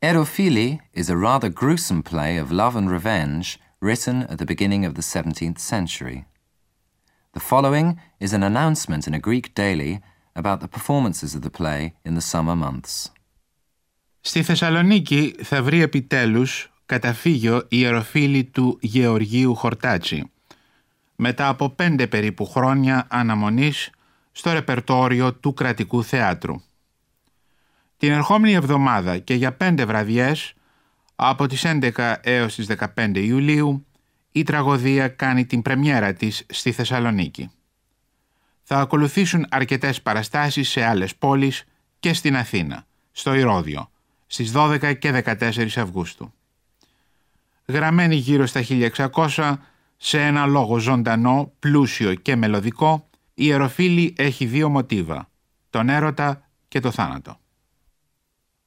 Erofili is a rather gruesome play of love and revenge written at the beginning of the 17th century. The following is an announcement in a Greek daily about the performances of the play in the summer months. Στη Θεσσαλονίκη θα βρει επιτέλους καταφύγιο η ιεροφίλη του Γεωργίου Χορτάτσι, μετά από πέντε περίπου χρόνια αναμονής στο ρεπερτόριο του Κρατικού Θεάτρου. Την ερχόμενη εβδομάδα και για πέντε βραδιές, από τις 11 έως τις 15 Ιουλίου, η τραγωδία κάνει την πρεμιέρα της στη Θεσσαλονίκη. Θα ακολουθήσουν αρκετές παραστάσεις σε άλλες πόλεις και στην Αθήνα, στο Ηρώδιο, στις 12 και 14 Αυγούστου. Γραμμένη γύρω στα 1600, σε ένα λόγο ζωντανό, πλούσιο και μελωδικό, η Ιεροφίλη έχει δύο μοτίβα, τον έρωτα και το θάνατο.